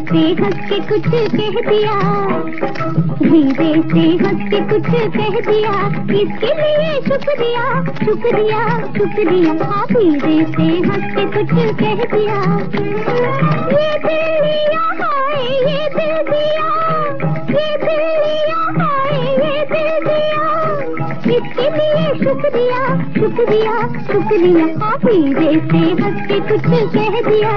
से हंस के कुछ कह दिया। धीरे से हंस के कुछ कह दिया। इसके लिए शुक्रिया? शुक्रिया शुक्रिया। धीरे से हंस के कुछ कह दिया। ये दिल लिया हाय, ये दिल दिया ये दिल लिया हाय, ये दिल दिया इसके लिए शुक्रिया? शुक्रिया शुक्रिया। धीरे से हंस के कुछ कह दिया।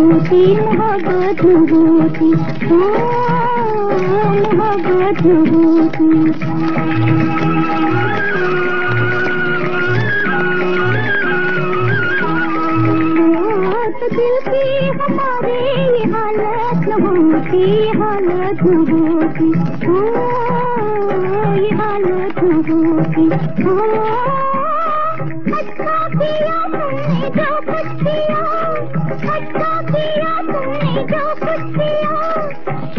होती मोहब्बत होती मोहब्बत होती तो दिल की होती हालत होती। ओ, ये हालत होती। ओ अच्छा किया तुमने जो कुछ किया। अच्छा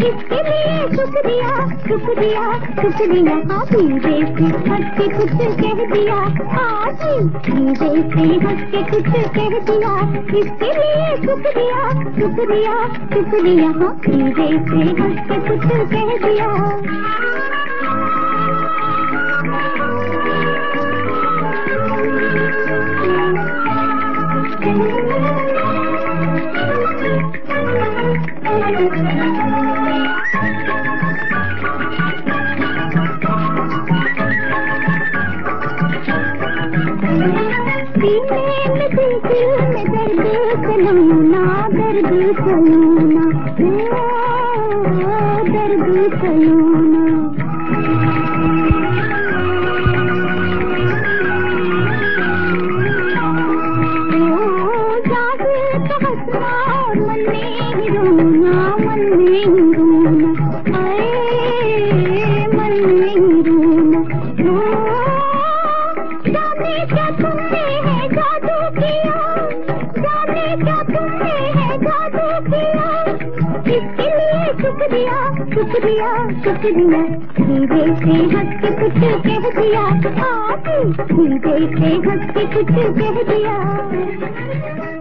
इसके लिए शुक्रिया शुक्रिया शुक्रिया धीरे से हंस के कुछ कह दिया। आज धीरे से हंस के कुछ कह दिया। इसके लिए शुक्रिया शुक्रिया शुक्रिया धीरे से हंस के कुछ कह दिया। सलूना दर्द सलूना दर्द सलूना शुक्रिया शुक्रिया शुक्रिया धीरे से हंस कुछ कह दिया। आज धीरे से हंस कुछ कह दिया।